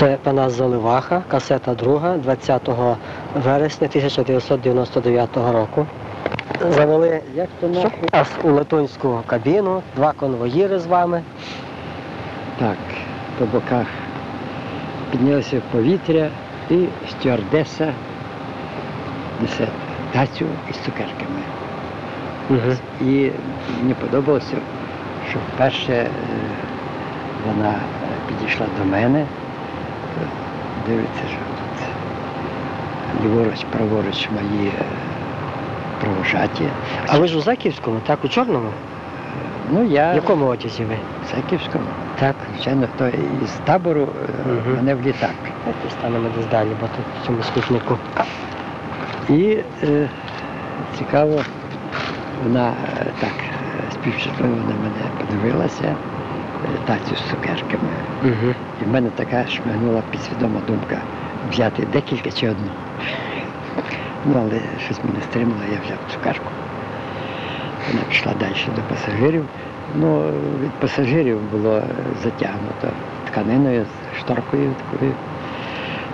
Це Панас Заливаха, касета друга, 20 вересня 1999 року. Завели Як то нас у латунську кабіну, два конвоїри з вами. Так, по боках піднялося в повітря і стюардеса несе тацю із цукерками. Угу. І мені подобалося, що вперше е, вона е, підійшла до мене, дивиться, що тут ліворуч, праворуч мої е, провожаті. А ви ж у Заківському, так, у Чорному? Ну, я В якому одязі ви? в Саківському. Так. Звичайно, то із табору е, Мгм. мене в літак. Давайте станемо десь далі, бо тут в цьому скучнику. І е, цікаво, вона е, так е, співчутливо на мене подивилася, тацю з цукерками. Угу. І в мене така шмигнула підсвідома думка взяти декілька чи одну. Ну, але щось мене стримало, я взяв цукерку. Вона пішла далі до пасажирів. Ну, від пасажирів було затягнуто тканиною, шторкою такою.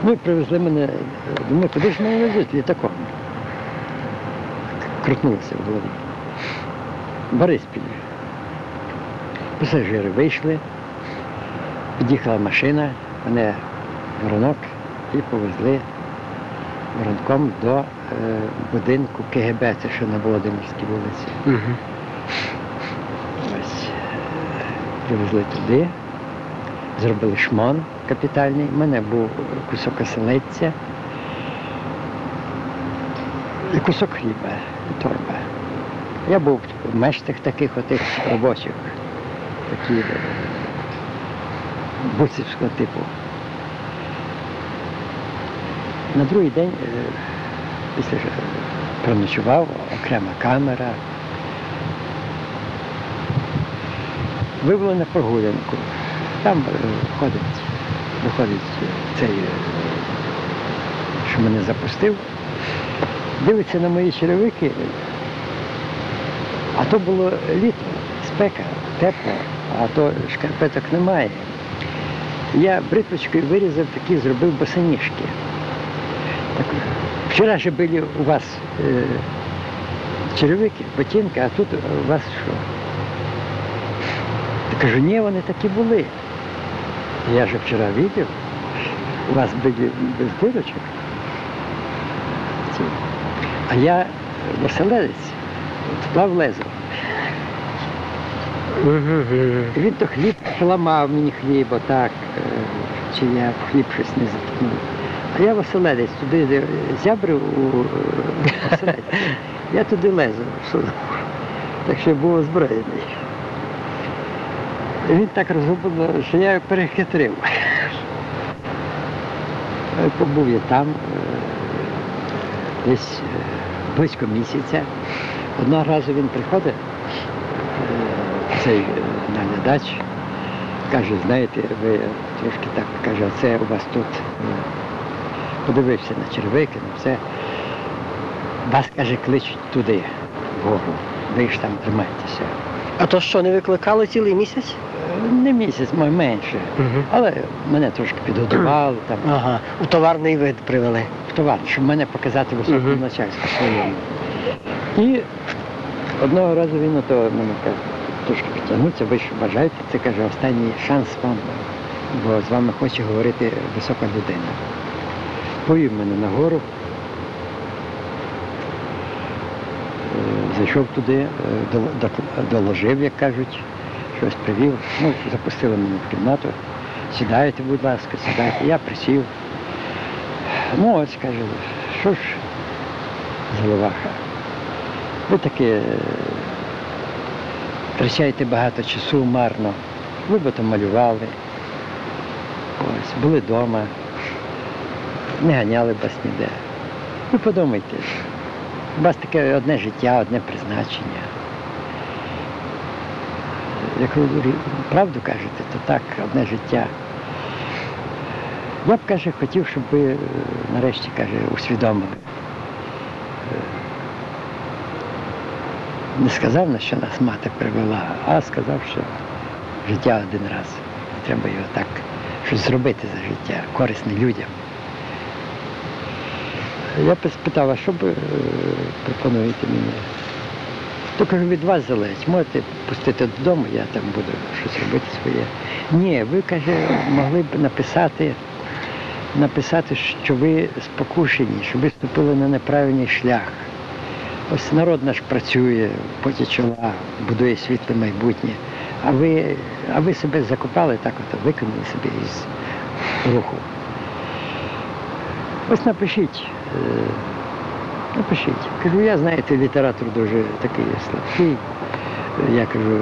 Ну і привезли мене, думаю, куди ж мене везуть літаком? Крутнулося в голові. Бориспіль. Пасажири вийшли, під'їхала машина, мене воронок і повезли воронком до е, будинку КГБ, це що на Володимирській вулиці. Угу. Ось е, привезли туди, зробили шмон капітальний. У мене був кусок оселедця і кусок хліба, і торба. Я був в мештах таких отих робочих, такі е, типу. На другий день, е, після що проночував, окрема камера, вивели на прогулянку. Там е, ходить, виходить цей, е, що мене запустив, дивиться на мої черевики, а то було літо, спека, тепло, а то шкарпеток немає. Я бритвочкою вирізав такі, зробив босоніжки. Так, вчора же були у вас е, черевики, ботинки, а тут у вас що? Я кажу, ні, вони такі були. Я же вчора бачив, у вас були без дирочок. А я веселець, вклав лезо. Він то хліб поламав мені хліб, отак, е, чи я в хліб щось не заткнув. А я Василець туди зябрив у е, Василець. Я туди лезу всунув. Так що був озброєний. Він так розгублено, що я перехитрив. Е, Побув я там десь близько місяця. Одного разу він приходить, цей е, наглядач, каже, знаєте, ви трошки так каже, оце у вас тут е, подивився на червики, на все. Вас, каже, кличуть туди, вгору. Ви ж там тримайтеся. А то що, не викликали цілий місяць? Е, Не місяць, може, менше. Угу. Але мене трошки підготували там Ага, у товарний вид привели. в товар, щоб мене показати високому Мгм. начальству своєму. І одного разу він ото мене каже, трошки підтягнувся, ви ж бажаєте, це каже, останній шанс вам, бо з вами хоче говорити висока людина. Повів мене нагору. Е, Зайшов туди, е, доложив, як кажуть, щось привів. Ну, запустили мене в кімнату. Сідайте, будь ласка, сідайте. Я присів. Ну, ось каже, що ж, Головаха, ви таки е, втрачаєте багато часу марно. Ви б там малювали, ось, були вдома, не ганяли вас ніде. Ви подумайте, у вас таке одне життя, одне призначення. Як ви правду кажете, то так, одне життя. Я б, каже, хотів, щоб ви е, нарешті, каже, усвідомили. Не сказав, на що нас мати привела, а сказав, що життя один раз. Треба його так щось зробити за життя, корисне людям. Я пи- спитав, а що ви е, пропонуєте мені? То кажу, від вас залежить. Можете пустити додому, я там буду щось робити своє. Ні, ви, каже, могли б написати, написати, що ви спокушені, що ви ступили на неправильний шлях. Ось народ наш працює, поті чола, будує світле майбутнє. А ви, а ви себе закопали, так от викинули собі із руху. Ось напишіть. е, Напишіть. Кажу, я знаєте, літератор дуже такий слабкий. Я кажу,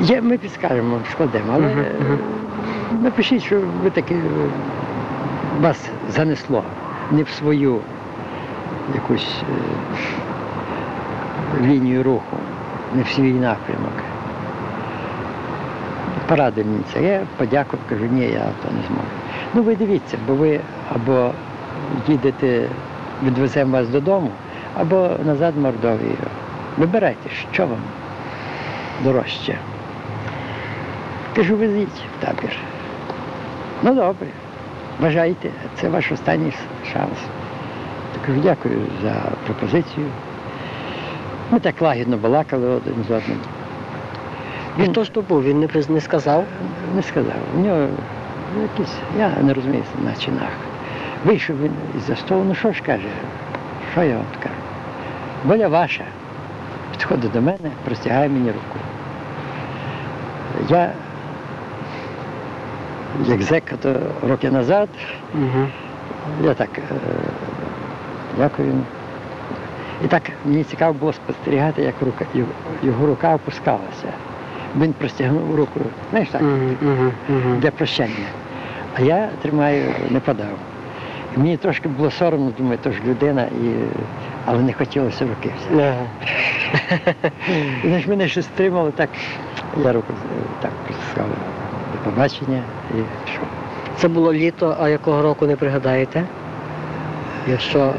є, ми підскажемо, складемо, але е, напишіть, що ви таки е, вас занесло не в свою якусь лінію руху, не в свій напрямок. Порадив мені це. Я подякував, кажу, ні, я то не зможу. Ну ви дивіться, бо ви або їдете, відвеземо вас додому, або назад в Мордовію. Вибирайте, що вам дорожче. Кажу, везіть в табір. Ну добре, бажайте, це ваш останній шанс. Кажу, дякую за пропозицію. Ми так лагідно балакали один з одним. Ж то був? Він не, приз- не сказав. Не сказав. У нього якийсь, я не розумію на чинах. Вийшов він із-за столу, ну що ж каже, що я вам скажу? Воля ваша. Підходить до мене, простягає мені руку. Я, як зека, то роки назад, Угу. я так е, дякую. йому. І так мені цікаво було спостерігати, як рука, його, рука опускалася. Він простягнув руку, знаєш так, для прощання. А я тримаю, не подав. І мені трошки було соромно, думаю, то ж людина, і... але не хотілося руки. Ага. І мене щось стримало, так я руку е, так сказав, до побачення і пішов. Це було літо, а якого року не пригадаєте? Якщо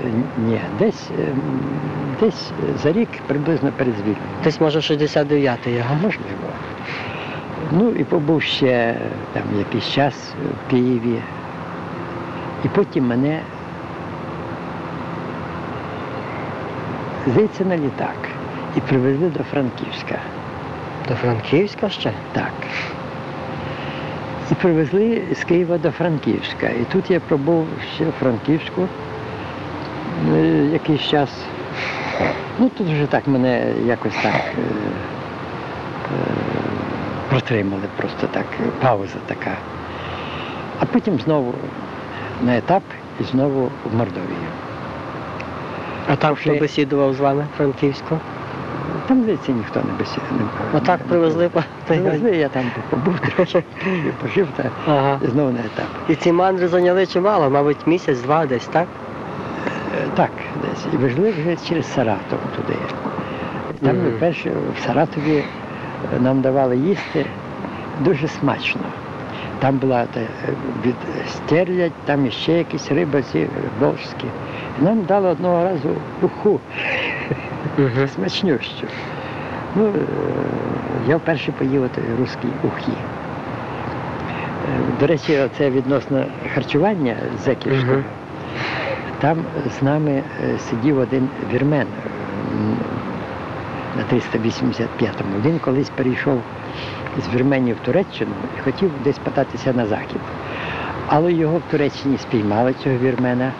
Ні, десь, е, десь за рік приблизно перед звільненням. десь може 69-й А його. можливо. Ну і побув ще там якийсь час в Києві. І потім мене здається на літак і привезли до Франківська. До Франківська ще? Так. І привезли з Києва до Франківська. І тут я пробув ще в Франківську якийсь час. Ну тут вже так мене якось так е, е, протримали, просто так, пауза така. А потім знову на етап і знову в Мордовію. А там хто Вже- бесідував з вами Франківську? Там, здається, ніхто не бесід. Отак привезли по Привезли, я там побув трохи, пожив та Ага. і знову на етап. І ці мандри зайняли чимало, мабуть, місяць-два десь, так? Е, Так, десь. І везли вже через Саратов туди. Там Мгм. перше в Саратові е, нам давали їсти дуже смачно. Там була та, е, від стерлядь, там іще якісь риби ці волжські. Нам дали одного разу уху Угу. смачнющу. Ну, е, я вперше поїв ухі. Е, До речі, це відносно харчування зеківського. Мгм. Там з нами е, сидів один вірмен на 385-му. Він колись перейшов з Вірменії в Туреччину і хотів десь податися на захід. Але його в Туреччині спіймали, цього вірмена,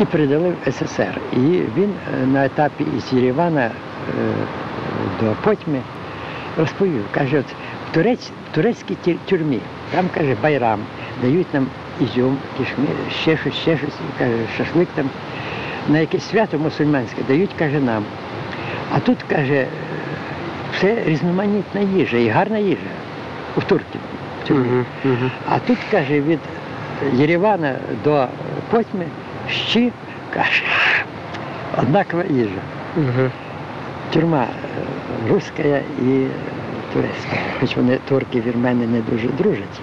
і передали в СССР. І він е, на етапі із Єревана е, до Потьми розповів, каже, от в, турець, в турецькій тюрмі, там каже байрам, дають нам ізюм, кишмі, ще щось, ще щось, каже, шашлик там. На якесь свято мусульманське дають, каже, нам. А тут, каже, все різноманітна їжа і гарна їжа у турків. Угу. Угу. А тут, каже, від Єревана до Потьми щі, каже, однакова їжа. Угу. Тюрма е, руська і турецька. Хоч вони турки, вірмени не дуже дружать.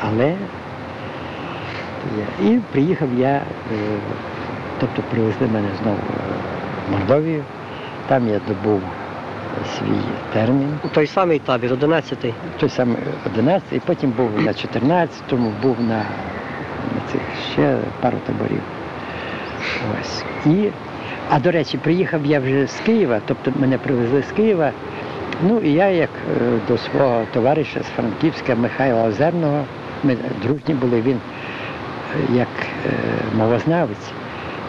Але. І приїхав я, е, тобто привезли мене знову е, в Мордовію. Там я добув свій термін. Той самий табір, 11-й. Той самий 11, і потім був на 14-му, був на, на цих ще пару таборів. Ось. І, а до речі, приїхав я вже з Києва, тобто мене привезли з Києва. Ну і я як е, до свого товариша з Франківська Михайла Озерного, ми дружні були, він як е, мовознавець,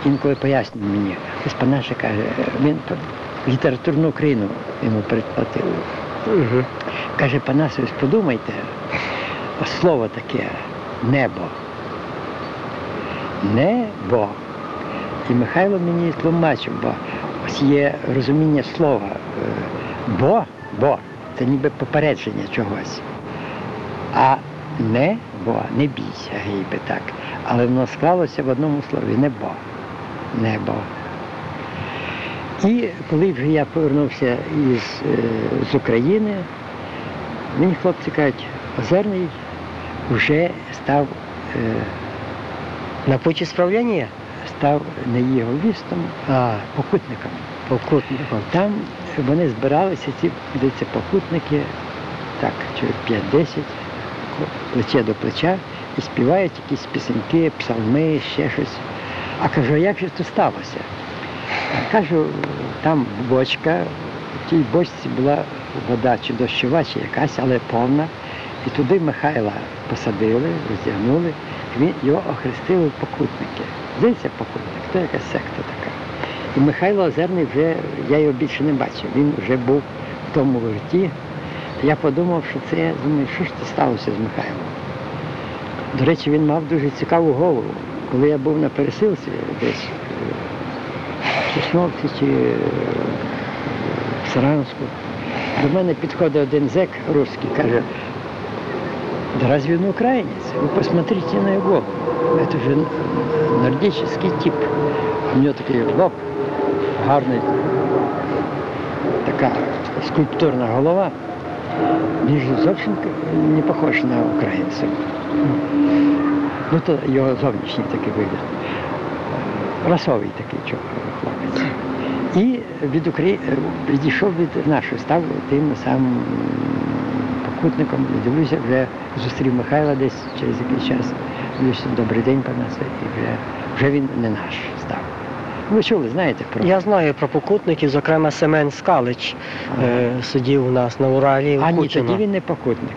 інколи пояснює мені, ось Панаша каже, він літературну Україну йому передплатив. Угу. Каже, Панас, ось подумайте, слово таке небо. Небо. І Михайло мені тлумачив, бо ось є розуміння слова. е, Бо, бо це ніби попередження чогось. А небо, не бійся, гейби так. Але воно склалося в одному слові небо. Небо. І коли вже я повернувся із, е, з України, мені хлопці кажуть, Озерний вже став, е, На путі справляння? став не єговістом, а покутником. Покутником. Там вони збиралися, ці здається, покутники, так, чоловік 5-10, плече до плеча, і співають якісь пісеньки, псалми, ще щось. А кажу, а як же це сталося? Кажу, там бочка, в тій бочці була вода чи дощова, чи якась, але повна. І туди Михайла посадили, роздягнули, він, його охрестили покутники. Здається, покутник, це якась секта така. І Михайло Озерний вже, я його більше не бачив, він вже був в тому верті. Я подумав, що це, думаю, що ж це сталося з Михайлом. До речі, він мав дуже цікаву голову. Коли я був на пересилці десь в Сосновці чи е, в Саранску, до мене підходить один зек русський, каже, да разве он украинец? Вы посмотрите на его. Это же нордический тип. У нього такий лоб, гарний, така скульптурна голова. Він ж зовсім не похож на українця. Ну, то його зовнішній такий вигляд. Расовий такий хлопець. І від Украї... відійшов від нашого, став тим самим покутником. Дивлюся, вже зустрів Михайла десь через якийсь час. Дивлюся, добрий день, пане, і вже, вже він не наш став. Ви чули, знаєте про Я знаю про покутників, зокрема Семен Скалич е, сидів у нас на Уралі. А ні, тоді він не покутник.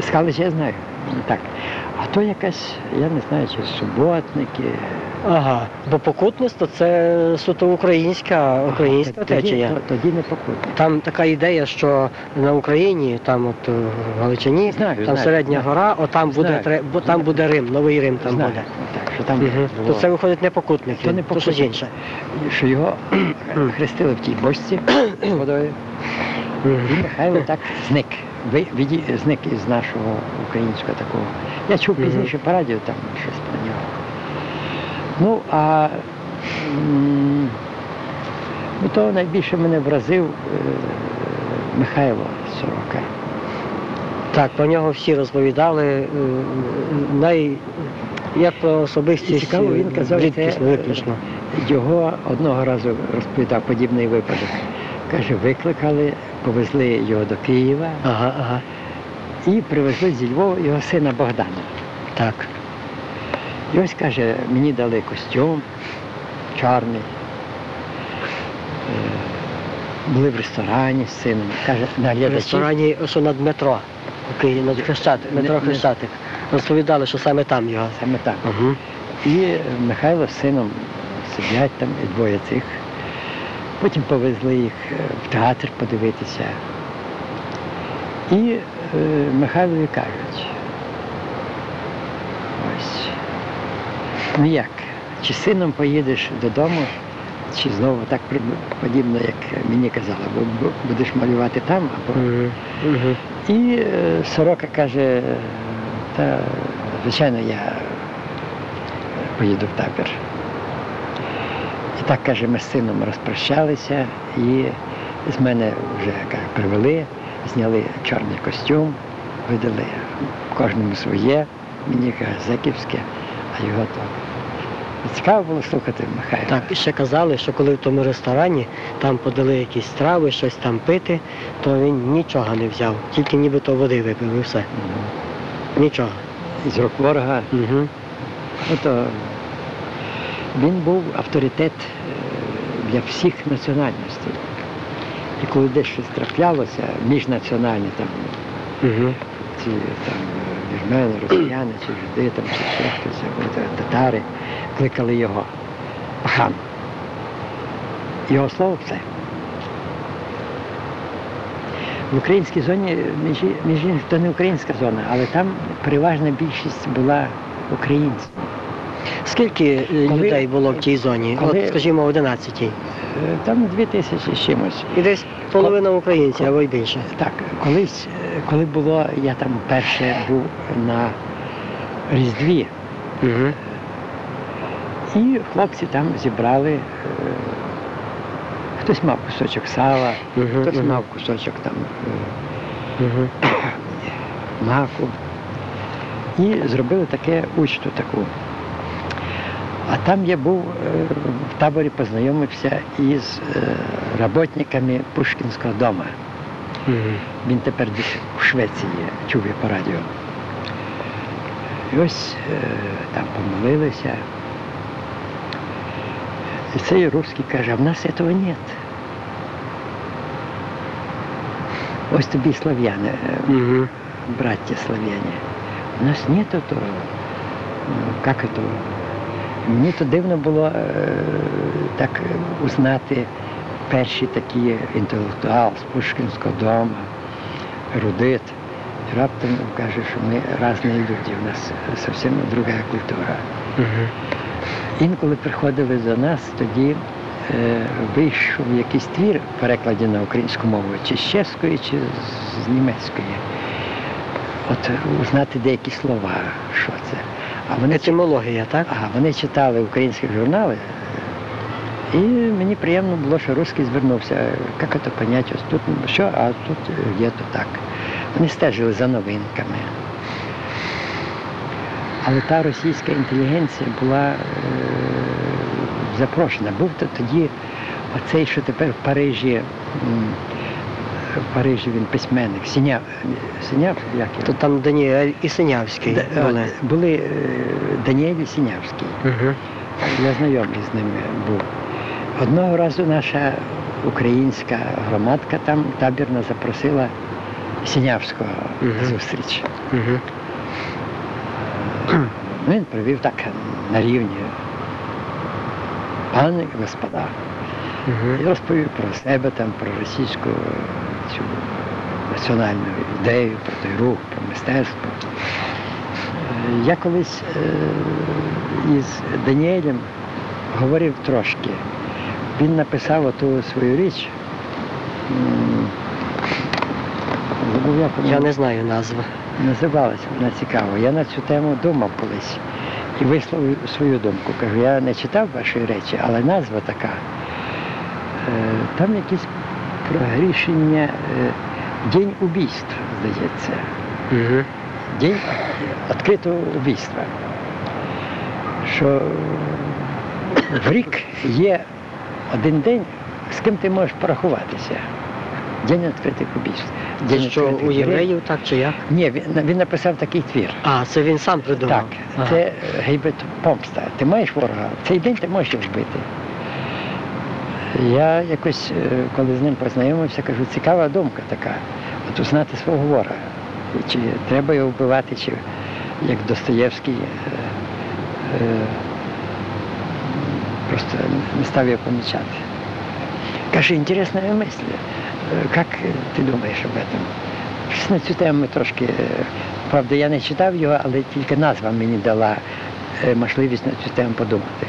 Скалич я знаю. Так. А то якась, я не знаю, чи суботники. Ага, бо покутництво це суто українська, українська тоді, течія. то- Тоді не покутник. Там така ідея, що на Україні, там от е, в Галичині, Знаю, там знаю, середня знаю. гора, отам буде Знаю. бо там буде Рим, новий Рим там Знаю. буде. Так, що там було, То це виходить не покутники, То не то інше. що його хрестили в тій бочці з водою. І Михайло так зник. Зник із нашого українського такого. Я чув пізніше по радіо там щось про нього. Ну, а ну, то найбільше мене вразив е, Михайло Сорока. Так, про нього всі розповідали. е, Най... Як про особистість цікаво, він казав, це, рідкісно, виключно. Його одного разу розповідав подібний випадок. Каже, викликали, повезли його до Києва Ага, ага. і привезли зі Львова його сина Богдана. Так. І ось каже, мені дали костюм чорний. Е, Були в ресторані з сином. Каже, В ресторані, що над метро. Окей, над Хрещатик, метро Хрещатик. Розповідали, що саме там його. Саме так. Угу. І Михайло з сином сидять там, і двоє цих. Потім повезли їх е, в театр подивитися. І е, Михайлові кажуть, ось, ну як, чи сином поїдеш додому, чи знову так подібно, як мені казали, бо будеш малювати там, або Угу. Угу. і е, сорока каже, та звичайно, я поїду в табір. І так каже, ми з сином розпрощалися і з мене вже каже, привели, зняли чорний костюм, видали кожному своє, мені каже, зеківське, а його то Цікаво було слухати Михайла. Так, і ще казали, що коли в тому ресторані там подали якісь страви, щось там пити, то він нічого не взяв, тільки нібито води випив і все. Мгм. Нічого. Із рук ворога. Угу. Ото він був авторитет е, для всіх національностей. І коли десь щось траплялося, міжнаціональні там Угу. ці там вірмени, росіяни, чи жиди, там, чи ще хтось, татари, кликали його хан. Його слово все. В українській зоні, між іншим, то не українська зона, але там переважна більшість була українців. Скільки е, Коли- людей було в тій зоні? коли- От, скажімо, в 11-й. Е, Там дві тисячі з чимось. І десь половина українців, або й більше. Так, колись, е, коли було, я там перше був на Різдві, Угу. і хлопці там зібрали. Хтось мав кусочок сала, Мгм, хтось мгм. мав кусочок там Угу. маку. І зробили таке учту таку. А там я був е, в таборі, познайомився із е, роботниками Пушкінського дому. Угу. Він тепер десь у Швеції чув я по радіо. І ось е, там помолилися. І цей русський каже, а в нас цього нет. Ось тобі слав'яни, Угу. братья славяне. У нас нет этого, как это, мені то дивно було е, так узнати перші такі інтелектуал з Пушкінського дому, ерудит. І раптом каже, що ми різні люди, у нас зовсім друга культура. Угу. Інколи приходили до нас, тоді е, вийшов якийсь твір в перекладі на українську мову, чи з чеської, чи з- німецької. От е, узнати деякі слова, що це. А вони, Етимологія, так? а, вони читали українські журнали, і мені приємно було, що русський звернувся. Як це поняття? Ось тут що, а тут є то так. Вони стежили за новинками. Але та російська інтелігенція була е, запрошена. Був то тоді оцей, що тепер в Парижі, в Парижі він письменник, Сіняв, Сіняв, як його? То там Даніель і Синявський Да, були. е, були е, Даніель і Сінявський. Угу. Я знайомий з ними був. Одного разу наша українська громадка там табірно запросила Сінявського Мгм. на зустріч. Угу. Він привів так на рівні. Пане господа. І Угу. розповів про себе, там, про російську цю національну ідею, про той рух, про мистецтво. Е, Я колись е, із Даніелем говорив трошки. Він написав оту свою річ. Забув, як вона Я не знаю назви. називалася, вона цікаво. Я на цю тему думав колись і висловив свою думку. Кажу, я не читав ваші речі, але назва така. Е, Там якісь прогрішення е, День убійств, здається. Угу. День відкритого убійства. Що в рік є один день, з ким ти можеш порахуватися. День відкритих убійств. Це що у євреїв так чи як? Ні, він, він написав такий твір. А, це він сам придумав. Так, Ага. це гейбет помста. Ти маєш ворога, в цей день ти можеш його вбити. Я якось, е, коли з ним познайомився, кажу, цікава думка така. От узнати свого ворога. Чи треба його вбивати, чи як Достоєвський е, е, просто не став його помічати. Каже, інтересна мисль. Як ти думаєш об этом? Щось на цю тему ми трошки. Правда, я не читав його, але тільки назва мені дала можливість на цю тему подумати.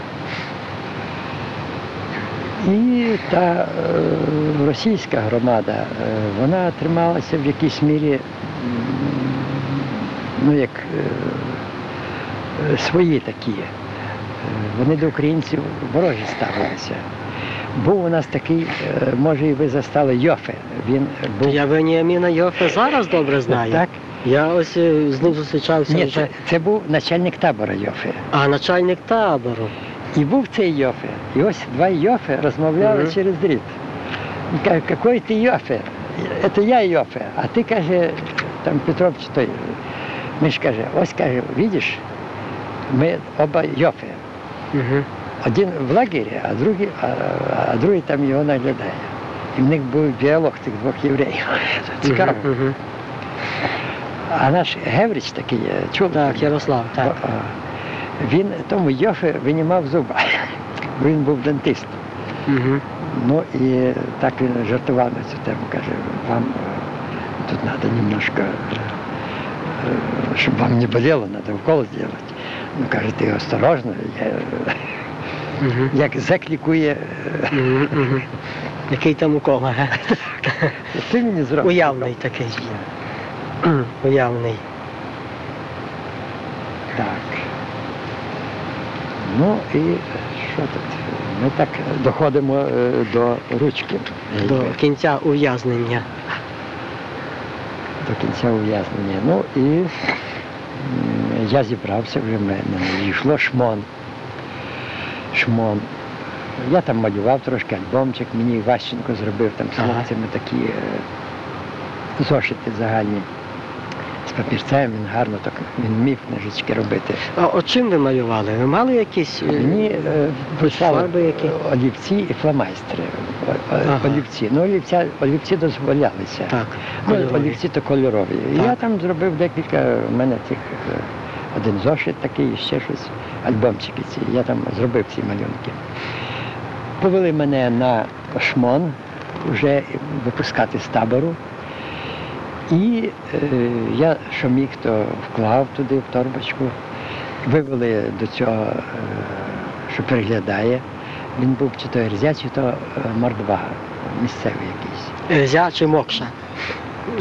І та е, російська громада, е, вона трималася в якійсь мірі, ну як е, свої такі. Вони до українців ворожі ставилися. Був у нас такий, може і ви застали Йофе. Він був я Веніаміна Йофе зараз добре знаю. так. Я ось з ним зустрічався Ні, вже. це, це був начальник табора Йофе. А начальник табору. І був цей Йофе. І ось два Йофе розмовляли Мгм. через дріт. Він каже, який ти Йофе? Це я Йофе. А ти каже, там Петро чи той. Миш каже, ось каже, видиш, ми оба Йофе. Угу. Один в лагері, а другий, а, а другий там його наглядає. І в них був діалог цих двох євреїв. Цікаво. Угу. А наш Геврич такий, е, чув? Так, Ярослав, так. О, о. Він тому Йофе винімав зуба. Бо Він був дентист. Угу. Ну і так він жартував на цю тему, каже, вам е, тут треба немножко, е, щоб вам не болело, треба укол зробити. Ну, каже, ти осторожно, я, Угу. як зек лікує, е, Угу. Угу. Який там укол, ага. ти мені зробиш. Уявний такий. Уявний. Так. Ну і що тут? Ми так доходимо е, до ручки. До кінця ув'язнення. до кінця ув'язнення. Ну і я зібрався вже в мене. Йшло шмон. Шмон. Я там малював трошки альбомчик, мені Ващенко зробив там з Ага. хлопцями такі е, зошити загальні. З папірцем він гарно так, він міг книжечки робити. А от чим ви малювали? Ви мали якісь е, Мені е, прислали які? олівці і фломайстри. Ага. Олівці. Ну, олівця, олівці дозволялися. Так, Ну, олівці то кольорові. Так. я там зробив декілька, в мене цих е, один зошит такий, ще щось, альбомчики ці. Я там зробив ці малюнки. Повели мене на шмон вже випускати з табору. І е, я, що міг, то вклав туди в торбочку. Вивели до цього, е, що переглядає. Він був чи то Ерзя, чи то е, Мордва, місцевий якийсь. Ерзя чи мокша?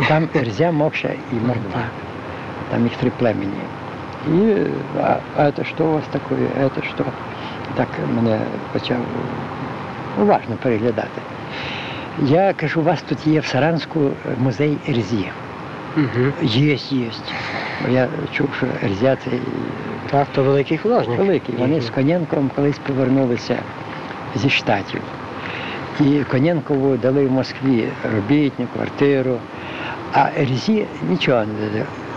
Там Ерзя, Мокша і Мордва. Там їх три племені. І а, а це що у вас таке, а це що? Так мене почав уважно переглядати. Я кажу, у вас тут є в Саранську музей Ерзі. Угу. Є, є. Я чув, що Ерзя це Так, то великий художник. великий. Вони з Конєнком колись повернулися зі штатів. І Конєнкову дали в Москві робітню, квартиру, а Ерзі нічого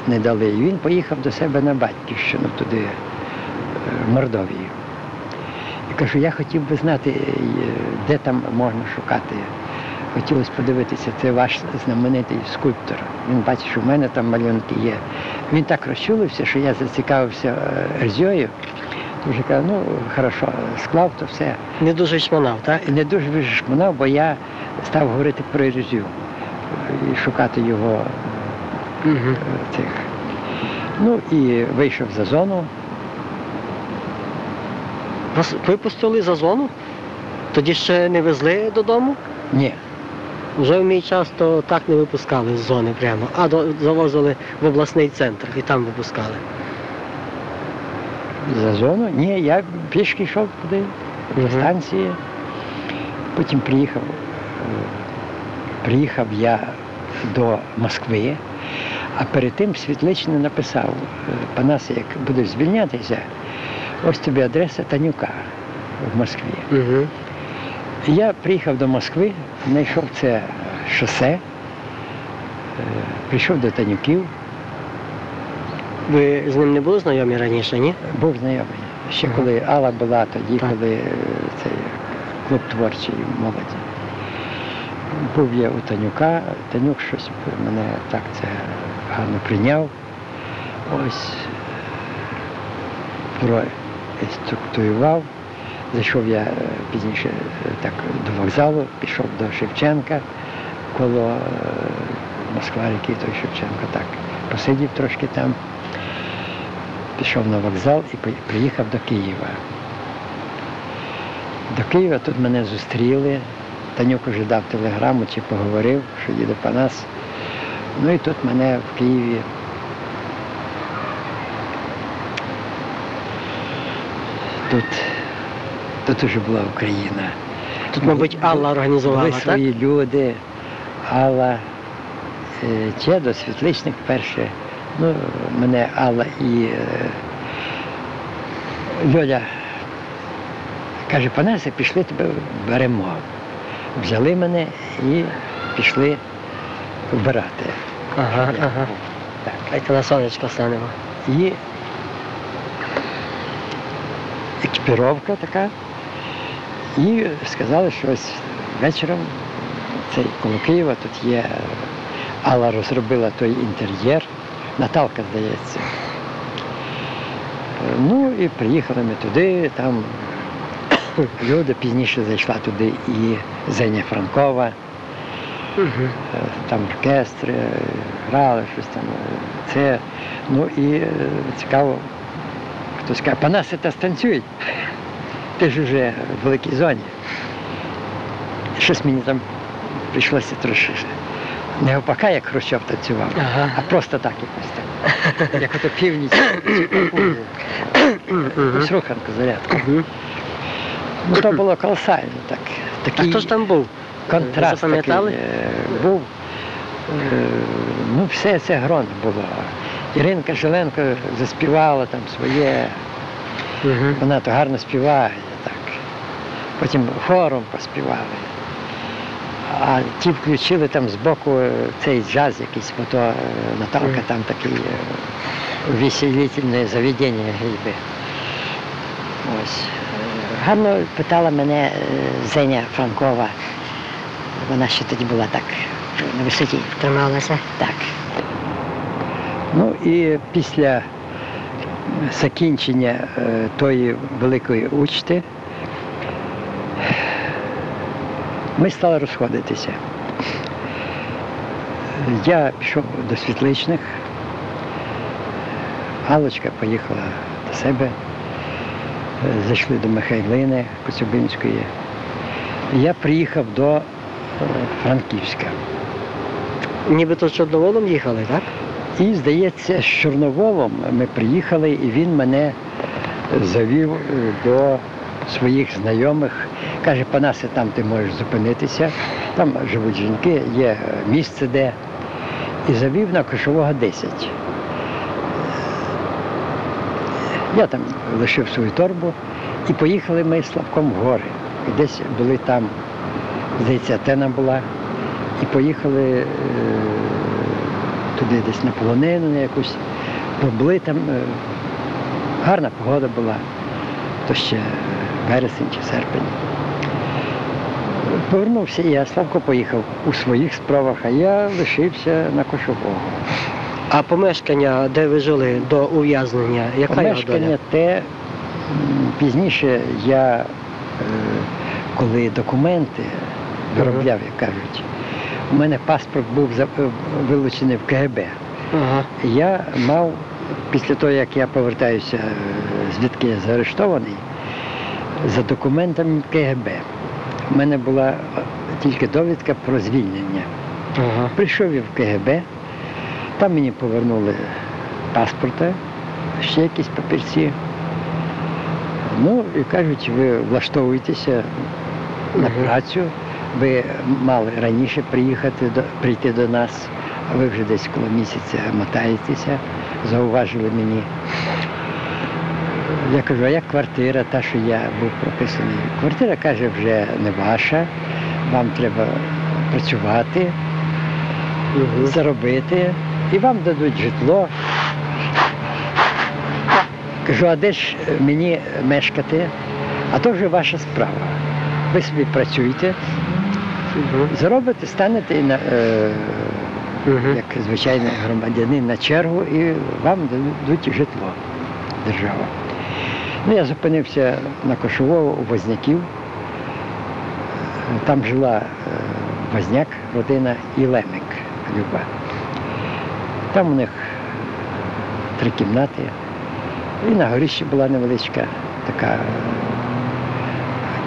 не дали- він поїхав до себе на батьківщину туди, е, в Мордовію. І кажу, я хотів би знати, е, де там можна шукати. Хотілося подивитися, це ваш знаменитий скульптор. Він бачить, що в мене там малюнки є. Він так розчулився, що я зацікавився е, Ерзьою. Дуже кажу, ну хорошо, склав то все. Не дуже шмонав, так? Не дуже вижишмонав, бо я став говорити про Ерзю і шукати його Угу. цих. Ну і вийшов за зону. Вас випустили за зону? Тоді ще не везли додому? Ні, Вже в мій час то так не випускали з зони прямо, а завозили в обласний центр і там випускали. за зону. Ні, я пішки йшов туди, до Мгм. станції. Потім приїхав. Приїхав я до Москви, а перед тим Світличний написав, Панас, як будеш звільнятися, ось тобі адреса Танюка в Москві. Угу. Я приїхав до Москви, знайшов це шосе, е, прийшов до Танюків, Ви з ним не були знайомі раніше, ні? був знайомий. Ще Ага. коли Алла була, тоді, Так. коли е, цей клуб творчий молоді. Був я у Танюка, Танюк щось мене так це гарно прийняв. Ось проінструктуював. Зайшов я е, пізніше е, так до вокзалу, пішов до Шевченка, коло е, Москва, який той Шевченко, так посидів трошки там, пішов на вокзал і приїхав до Києва. До Києва тут мене зустріли. Танюк уже дав телеграму чи поговорив, що їде по нас. Ну і тут мене в Києві. Тут, тут уже була Україна. Тут, мабуть, Алла організувала, Були так? свої люди, Алла, е, Чедо, Світличник перше. Ну, мене Алла і е, Льоля Каже, Панасе, пішли тебе беремо. Взяли мене і пішли вбирати. Ага, Я ага. Так. Дайте на сонечко станемо. І екіпіровка така. І сказали, що ось вечором цей коло Києва тут є. Алла розробила той інтер'єр, Наталка, здається. Ну і приїхали ми туди, там люди пізніше зайшла туди і Зеня Франкова. Угу. Е, там оркестри, е, грали щось там. Це. Ну і е, цікаво, хтось каже, Панасе та станцюй. Ти ж вже в великій зоні. Щось мені там прийшлося трошки. Не опака, як Хрущов танцював, Ага. а просто так якось так. Як ото північ, якусь руханку зарядку. Ну то було колосально так. А хто ж там був? контраст такий запам'ятали? е, був. Е, Ну, все це грон було. Іринка Жиленко заспівала там своє, вона то гарно співає. Потім хором поспівали. А ті включили там збоку е, цей джаз якийсь, бо то е, Наталка там такий е, увеселительне заведення гейби. Ось. Гарно питала мене Зеня Франкова. Вона ще тоді була так на висоті. Трималася. Так. Ну і після закінчення тої великої учти ми стали розходитися. Я пішов до світличних, Галочка поїхала до себе, зайшли до Михайлини Коцюбинської. Я приїхав до Франківська. Нібито з Чорноволом їхали, так? І, здається, з Чорноволом ми приїхали, і він мене завів е, до своїх знайомих. Каже, Панасе, там ти можеш зупинитися, там живуть жінки, є е, місце де. І завів на Кошового 10. Я там лишив свою торбу і поїхали ми з Славком в гори. Десь були там, здається, Атена була. І поїхали е, туди десь на полонину на якусь. Побули там. е, гарна погода була, то ще вересень чи серпень. Повернувся я, Славко поїхав у своїх справах, а я лишився на Кошового. А помешкання, де ви жили до ув'язнення, яка його Помешкання доля? те, пізніше я, е, коли документи виробляв, як кажуть, у мене паспорт був е, вилучений в КГБ. Ага. Я мав, після того, як я повертаюся, е, звідки я заарештований, за документами КГБ. У мене була тільки довідка про звільнення. Ага. Прийшов я в КГБ, там мені повернули паспорта, ще якісь папірці. Ну і кажуть, ви влаштовуєтеся на працю, ви мали раніше приїхати до, прийти до нас, а ви вже десь коло місяця мотаєтеся, зауважили мені. Я кажу, а як квартира, та, що я був прописаний? Квартира каже, вже не ваша, вам треба працювати, Угу. заробити, і вам дадуть житло. Кажу, а де ж мені мешкати? А то вже ваша справа. Ви собі працюєте, заробите, станете і на, е, Угу. як звичайний громадянин на чергу і вам дадуть житло держава. Ну, я зупинився на Кошового у Возняків. Там жила е, Возняк, родина і Лемик Люба. Там у них три кімнати. І на горищі була невеличка така е,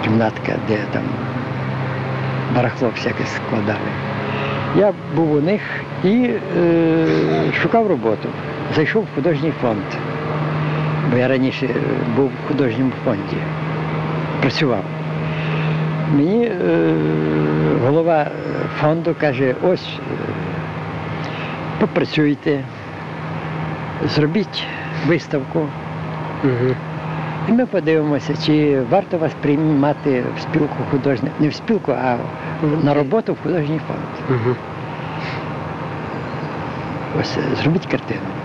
кімнатка, де там барахло всяке складали. Я був у них і е, шукав роботу. Зайшов в художній фонд, бо я раніше е, був в художньому фонді, працював. Мені е, голова фонду каже, ось е, попрацюйте, зробіть виставку. Угу. І ми подивимося, чи варто вас приймати в спілку художню, не в спілку, а на роботу в художній фонд. Угу. Ось е, зробіть картину.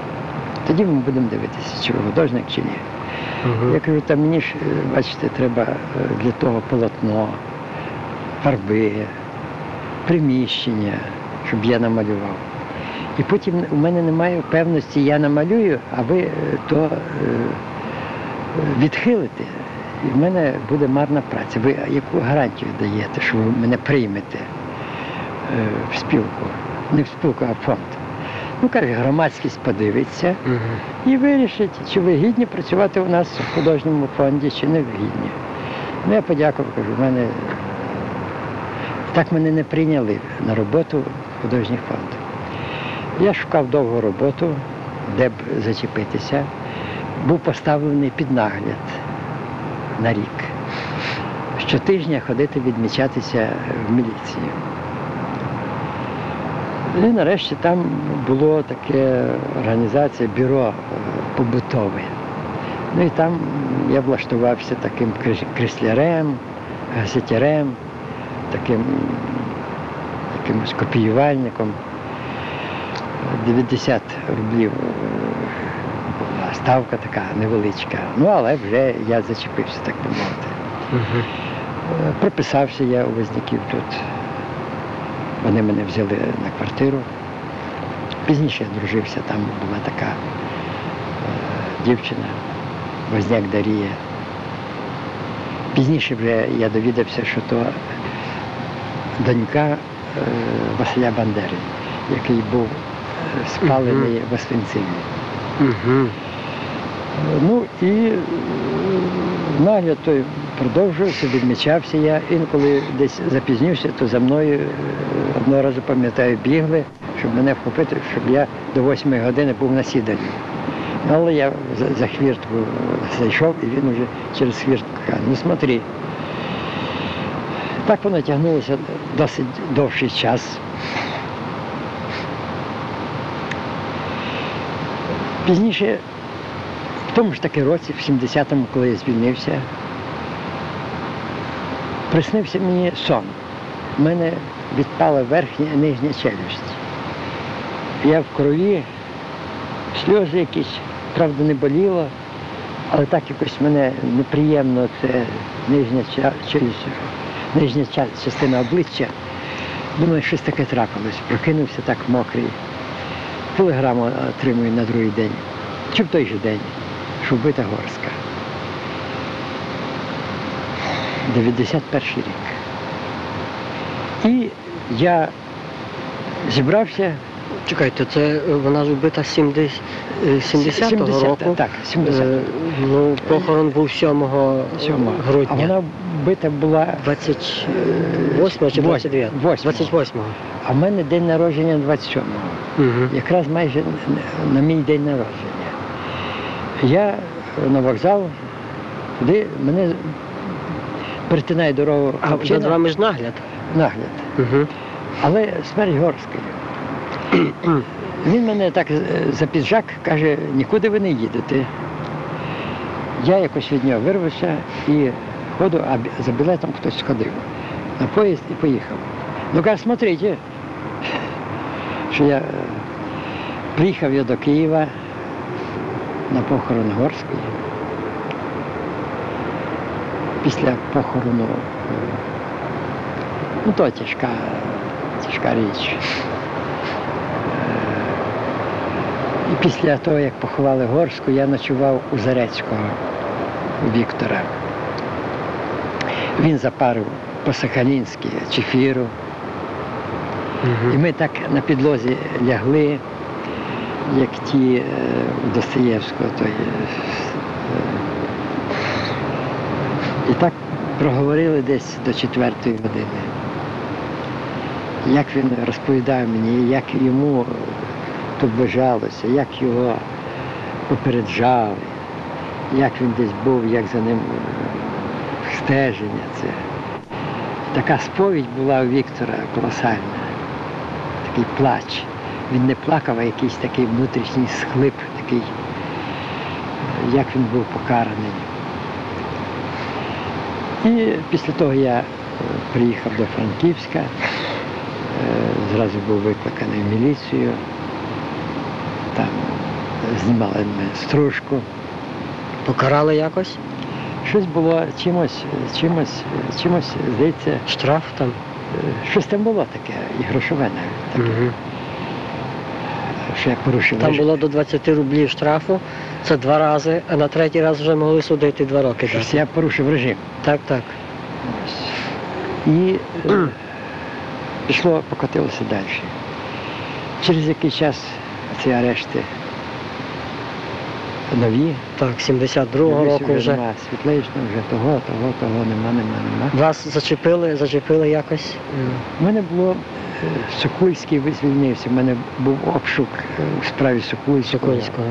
Тоді ми будемо дивитися, чи ви художник, чи ні. Угу. Я кажу, та мені ж, е, бачите, треба е, для того полотно, фарби, приміщення, щоб я намалював. І потім у мене немає певності, я намалюю, а ви е, то відхилите. І в мене буде марна праця. Ви яку гарантію даєте, що ви мене приймете в спілку? Не в спілку, а в фонд. Ну, каже, громадськість подивиться і вирішить, чи ви гідні працювати у нас в художньому фонді, чи не гідні. Ну, я подякував, кажу, в мене так мене не прийняли на роботу в художній фонд. Я шукав довгу роботу, де б зачепитися. Був поставлений під нагляд на рік. Щотижня ходити відмічатися в міліцію. І нарешті там було таке організація бюро е, побутове. Ну і там я влаштувався таким креслярем, газетярем, таким якимось копіювальником. 90 рублів е, була ставка така невеличка. Ну, але вже я зачепився, так би мовити. Е, Прописався я у Возняків тут. Вони мене взяли на квартиру. Пізніше я дружився, там була така е, дівчина, Возняк Дарія. Пізніше вже я довідався, що то донька е, Василя Бандери, який був е, спалений в Освенцимі. Угу. Ну і е, нагляд той продовжувався, відмічався я. Інколи десь запізнився, то за мною е, одного разу пам'ятаю, бігли, щоб мене вхопити, щоб я до восьмої години був на сіданні. Але я за, хвіртку зайшов, і він вже через хвіртку каже, ну смотри. Так воно тягнулося досить довший час. Пізніше в тому ж таки році, в 70-му, коли я звільнився, приснився мені сон. У мене відпала верхня і нижня челюсть. Я в крові, сльози якісь, правда, не боліло, але так якось мене неприємно це нижня челюсть, нижня частина обличчя. Думаю, щось таке трапилось. Прокинувся так мокрий. Телеграму отримую на другий день. Чи в той же день, що вбита горська. 91 рік. І я зібрався Чекайте, це е, вона ж вбита 70, е, 70-го 70, року. так, 70-го. Е, Ну, похорон був 7 7 грудня. А вона вбита була, 28 чи 29? восьмого. 28-го. а в мене день народження 27-го. Угу. якраз майже на- на мій день народження. Я на вокзал, туди мене перетинає дорогу А над вами ж нагляд. нагляд. Угу. Але смерть горської. Він мене так е, за піджак каже, нікуди ви не їдете. Я якось від нього вирвався і ходу, а за білетом хтось сходив на поїзд і поїхав. Ну каже, смотрите, що я е, приїхав я до Києва на похорон Горської. Після похорону, е, ну то тяжка, тяжка річ. І після того, як поховали Горську, я ночував у Зарецького у Віктора. Він запарив по-сахалінськи чефіру. І ми так на підлозі лягли, як ті е, Достоєвського. Той, е, і так проговорили десь до четвертої години. Як він розповідав мені, як йому тут як його попереджали, як він десь був, як за ним стеження це. Така сповідь була у Віктора колосальна, такий плач. Він не плакав, а якийсь такий внутрішній схлип, такий, як він був покараний. І після того я е, приїхав до Франківська, е, зразу був викликаний в міліцію, там знімали мене стружку. Покарали якось? Щось було чимось, чимось, чимось, здається, Штраф там? е, щось там було таке, і грошове навіть таке, Угу. Що я порушив. Там було до 20 рублів штрафу, це два рази, а на третій раз вже могли судити два роки. Щось я порушив режим. Так, так. І е, пішло, покотилося далі. Через який час ці арешти нові. Так, 72-го Дивлюся, року вже. Нема вже того, того, того, нема, нема, нема. Вас зачепили, зачепили якось? У мене було е, Сокульський звільнився, у мене був обшук е, у справі Сокульського. Сокольського.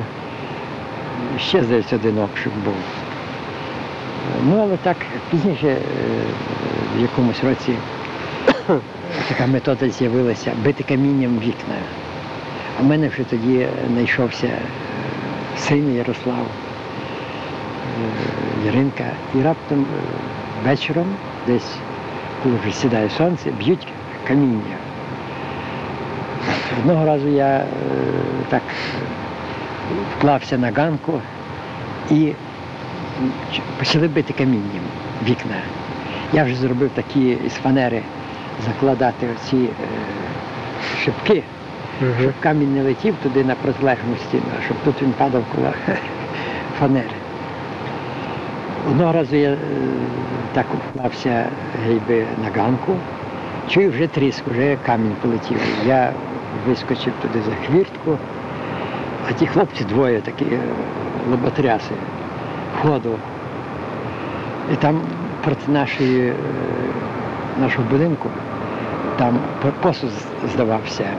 Ще, здається, один обшук був. Е, Ну, але так, пізніше, е, в якомусь році така метода з'явилася бити камінням вікна. А в мене вже тоді знайшовся е, син Ярослав, е, Яринка, і раптом е, вечором, десь, коли вже сідає сонце, б'ють каміння. Одного разу я е, так вклався на ганку і почали бити камінням вікна. Я вже зробив такі із фанери закладати оці е, шибки, Угу. щоб камінь не летів туди на протилежну стіну, а щоб тут він падав коло фанери. Одного разу я е, так вклався гейби на ганку, чую вже тріск, вже камінь полетів. Я вискочив туди за хвіртку, а ті хлопці двоє такі е, лоботряси входу. І там проти нашої, е, нашого будинку там посуд здавався е,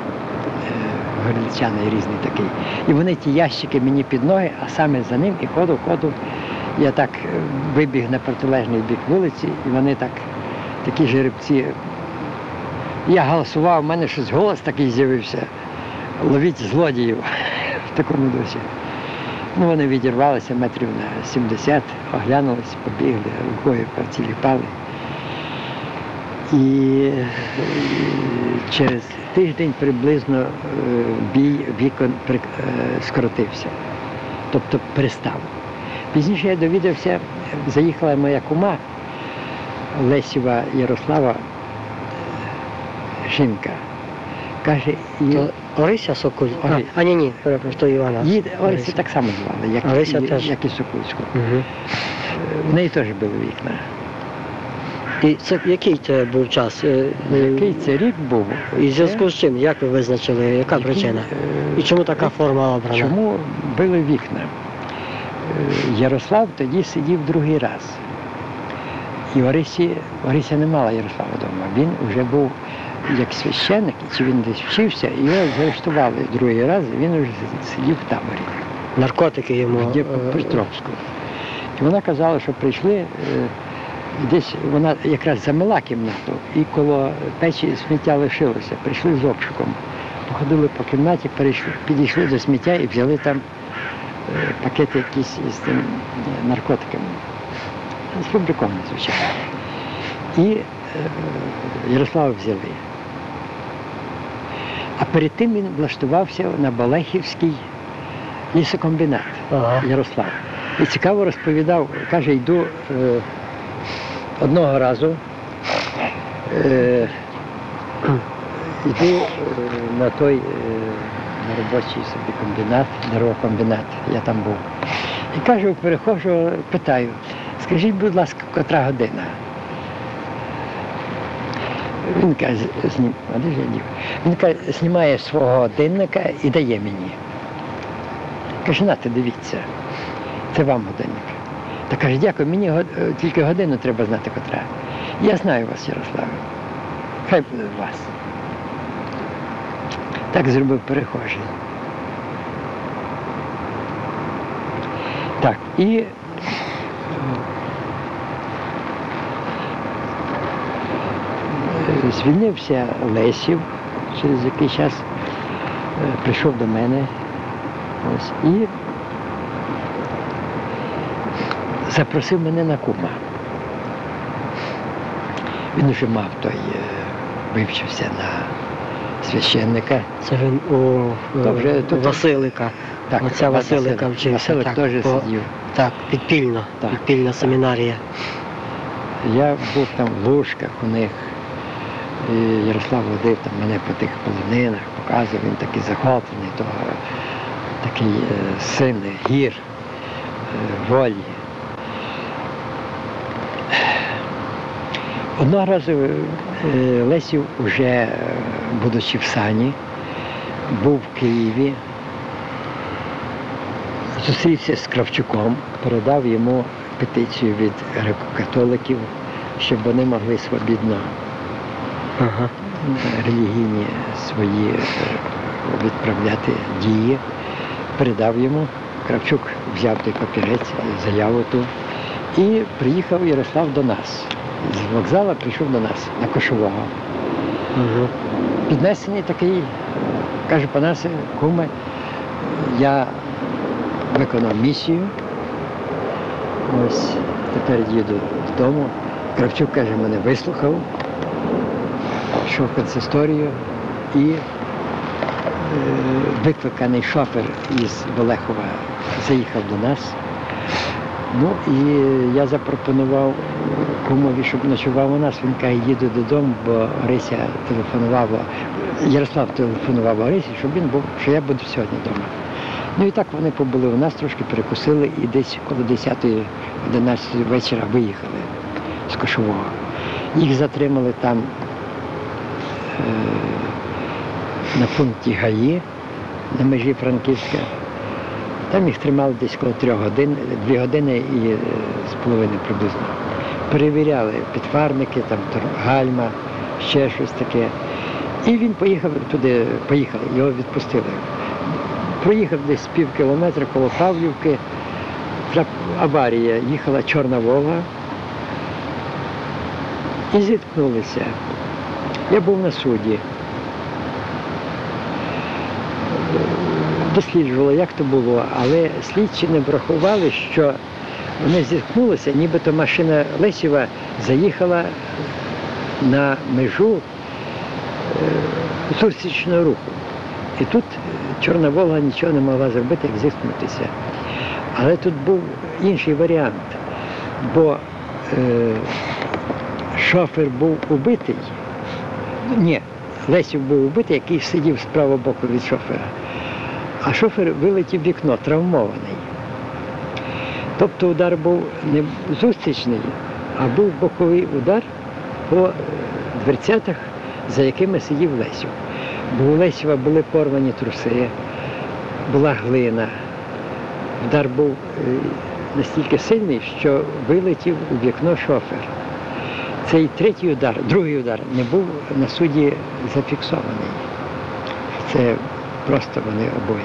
різний такий. І вони ті ящики мені під ноги, а саме за ним і ходу, ходу. Я так вибіг на протилежний бік вулиці, і вони так, такі жеребці. Я голосував, у мене щось голос такий з'явився. Ловіть злодіїв в такому дусі. Ну, вони відірвалися метрів на 70, оглянулись, побігли, рукою поціліпали. І через тиждень приблизно е, бій вікон е, скоротився, тобто перестав. Пізніше я довідався, заїхала моя кума Лесіва Ярослава, жінка. Каже, і То Орися Сокуль? А, а ні, ні, перепрошую, то Івана. її Орисі так само звали, як, Орися і, теж. як і Сокульську. Угу. В неї теж були вікна. І це який це був час? Е, е, Який це рік був? І в зв'язку з чим? Як ви визначили, яка Який, причина? е, І чому така форма обрана? Чому били вікна? Е, Ярослав тоді сидів другий раз. І Орисі, Орися не мала Ярослава вдома. Він вже був як священник, чи він десь вчився, і його заарештували другий раз, і він вже сидів в таборі Наркотики йому. в е, Дніпропетровську. І вона казала, що прийшли, е, десь вона якраз замила кімнату, і коло печі сміття лишилося. Прийшли з обшуком. Походили по кімнаті, підійшли до сміття і взяли там е, пакети якісь із тим е, наркотиками. З фабриковані, звичайно. І е, Ярослава взяли. А перед тим він влаштувався на Балехівський лісокомбінат. Ага. Ярослав. І цікаво розповідав, каже, йду е, одного разу, е, йду е, на той е, на робочий собі комбінат, деревокомбінат, я там був. І кажу, перехожу, питаю, скажіть, будь ласка, котра година? Він каже? Він каже, знімає свого годинника і дає мені. Каже, нате, дивіться, це вам годинник. Та каже, дякую, мені е, тільки годину треба знати котра. Я знаю вас, Ярославе. Хай буде вас. Так зробив перехожий. Так, і звільнився Лесів через який час е, прийшов до мене ось, і запросив мене на кума. Він вже мав той, е, вивчився на священника. Це він у, То е, вже у тут- Василика. Так, Оця Василика Василик. вчився. Василик так, теж по- сидів. Так, підпільно. Так. Підпільна семінарія. Я був там в Лужках у них. Ярослав водив там мене по тих полонинах, показував, він такий захоплений, того, такий е, сильний гір е, волі. Одного разу е, Лесів, вже е, будучи в сані, був в Києві, зустрівся з Кравчуком, передав йому петицію від греко-католиків, щоб вони могли свобідно Ага. релігійні свої е, відправляти дії. Передав йому. Кравчук взяв той папірець, заяву ту. І приїхав Ярослав до нас. З вокзалу прийшов до нас на Кошового. Угу. Піднесений такий, каже, Панасе, куме, я виконав місію. Ось тепер їду додому. Кравчук каже, мене вислухав, йшов в консисторію і е, викликаний шофер із Болехова заїхав до нас. Ну і я запропонував кумові, щоб ночував у нас. Він каже, їду додому, бо Орися телефонувала, Ярослав телефонував Орисі, щоб він був, що я буду сьогодні вдома. Ну і так вони побули у нас, трошки перекусили і десь коло 10-11 вечора виїхали з Кошового. Їх затримали там на пункті ГАІ на межі Франківська. Там їх тримали десь коло трьох годин, дві години і е, з половиною приблизно. Перевіряли підфарники, там гальма, ще щось таке. І він поїхав туди, поїхали, його відпустили. Проїхав десь пів кілометра коло Павлівки, аварія, їхала Чорна Волга і зіткнулися. Я був на суді. досліджувала, як то було, але слідчі не врахували, що вони зіткнулися, нібито машина Лесєва заїхала на межу е, зустрічного руху. І тут Чорна Волга нічого не могла зробити, як зіткнутися. Але тут був інший варіант, бо е, шофер був убитий. Ні, Лесів був убитий, який сидів з правого боку від шофера а шофер вилетів вікно, травмований. Тобто удар був не зустрічний, а був боковий удар по е, дверцятах, за якими сидів Лесів. Бо у Лесєва були порвані труси, була глина. Удар був е, настільки сильний, що вилетів у вікно шофер. Цей третій удар, другий удар не був на суді зафіксований. Це просто вони обоє.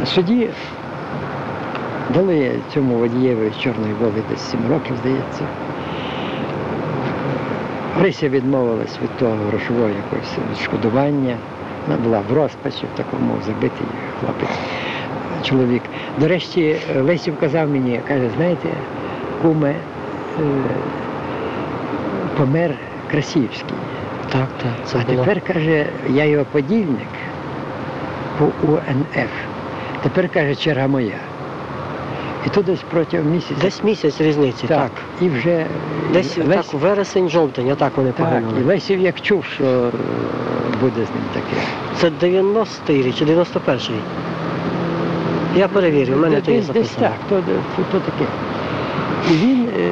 На суді дали цьому водієві Чорної Воли десь 7 років, здається. Рися відмовилась від того грошового якогось відшкодування. Вона була в розпачі, в такому забитий хлопець, чоловік. До речі, Лесів казав мені, каже, знаєте, куме, е, помер Красівський. Так, так. Це А було. тепер каже, я його подільник по УНФ. Тепер каже, черга моя. І тут десь протягом місяця. Десь місяць різниці, так. так. І вже Десь Лесь- так, вересень, жовтень, отак вони так, і погинули. Лесів як чув, що е, буде з ним таке. Це 90-й рік чи 91-й? Я перевірю, в мене то є десь, десь записано. так, то, то, то таке. І він е,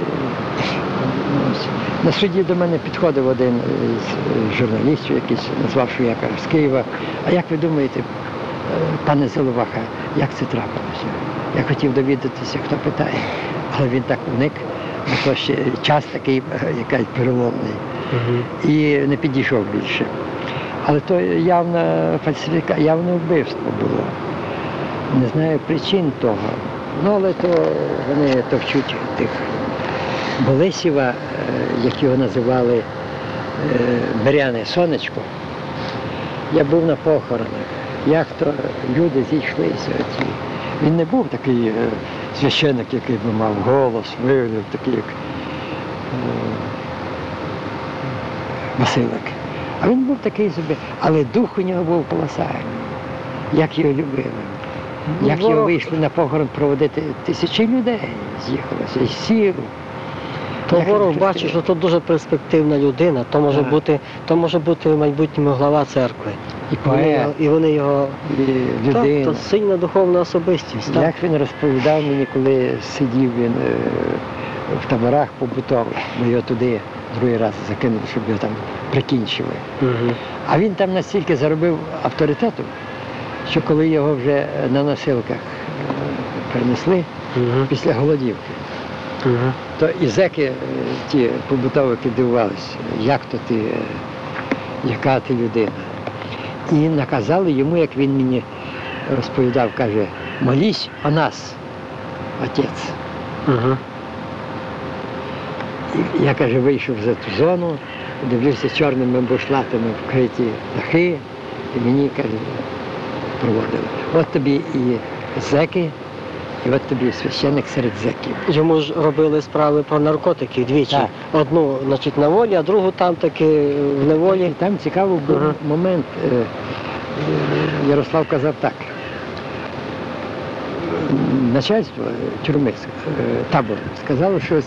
на суді до мене підходив один з е, журналістів, якийсь назвав, що я кажу, з Києва. А як ви думаєте, е, пане Золоваха, як це трапилося? Я хотів довідатися, хто питає, але він так уник, бо то ще час такий е, якийсь переломний і не підійшов більше. Але то явна фальсифіка, явне вбивство було. Не знаю причин того. Ну, але то вони товчуть тих Болесєва, е, як його називали е, Беряне Сонечко. Я був на похоронах. Як то люди зійшлися. Оці. Він не був такий е, священник, який би мав голос, вигляд, такий, як Василик. А він був такий собі, але дух у нього був колосальний. Як його любили. Ну, Як його вийшли на похорон проводити тисячі людей з'їхалося із сіл. То ворог бачить, що тут дуже перспективна людина, то може Так. бути, то може бути в майбутньому глава церкви. І поет, і вони його і так, то сильна духовна особистість. Так? Як він розповідав мені, коли сидів він е, в таборах побутових, ми його туди другий раз закинули, щоб його там прикінчили. Угу. А він там настільки заробив авторитету, що коли його вже на носилках е, перенесли Угу. після голодівки, Угу. то і зеки е, ті побутовики дивувалися, як то ти, е, яка ти людина. І наказали йому, як він мені розповідав, каже, молись о нас, отець. І я каже, вийшов за ту зону, дивлюся чорними бушлатами вкриті дахи, і мені каже, проводили. От тобі і зеки, і от тобі священник серед зеків. Йому ж робили справи про наркотики двічі. Так. Одну, значить, на волі, а другу там таки в неволі. І там цікавий був Ага. момент. е, е, Ярослав казав так. Начальство е, тюрми, табору, сказало, що е,